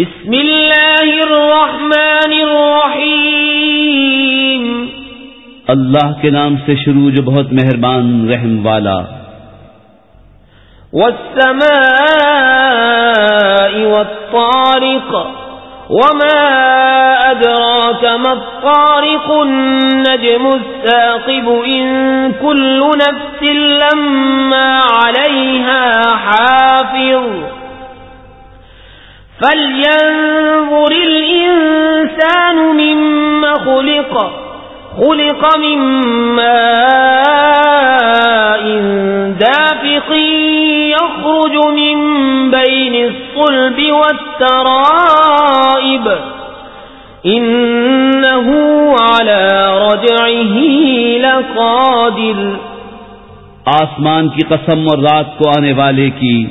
بسم اللہ الرحمن الرحیم۔ اللہ کے نام سے شروع جو بہت مہربان رحم والا۔ والسماء والطارق وما أدراك ما الطارق النجم الساقب إن كل نفس لما عليها حافظ۔ فلينظر الإنسان مما خلق خلق مما إن دافق يخرج من بين الصلب والترائب، إنه على رجعه لقادر۔ آسمان کی قسم اور رات کو آنے والے کی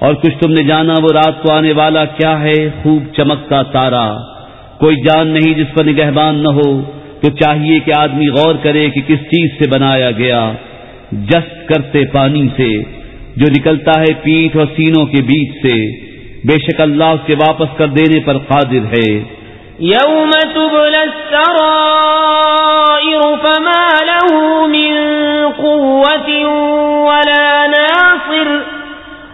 اور کچھ تم نے جانا وہ رات کو آنے والا کیا ہے خوب چمکتا تارا۔ کوئی جان نہیں جس پر نگہبان نہ ہو تو چاہیے کہ آدمی غور کرے کہ کس چیز سے بنایا گیا۔ جس کرتے پانی سے، جو نکلتا ہے پیٹھ اور سینوں کے بیچ سے۔ بے شک اللہ اس کے واپس کر دینے پر قادر ہے۔ یوم تبل السرائر فما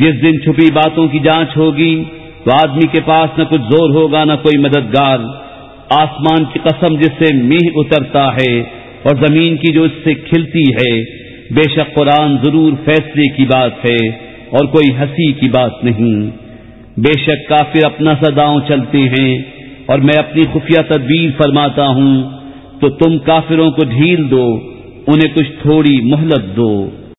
جس دن چھپی باتوں کی جانچ ہوگی تو آدمی کے پاس نہ کچھ زور ہوگا نہ کوئی مددگار۔ آسمان کی قسم جس سے میہ اترتا ہے اور زمین کی جو اس سے کھلتی ہے، بے شک قرآن ضرور فیصلے کی بات ہے اور کوئی ہنسی کی بات نہیں۔ بے شک کافر اپنا سداؤں چلتے ہیں اور میں اپنی خفیہ تدبیر فرماتا ہوں، تو تم کافروں کو ڈھیل دو، انہیں کچھ تھوڑی مہلت دو۔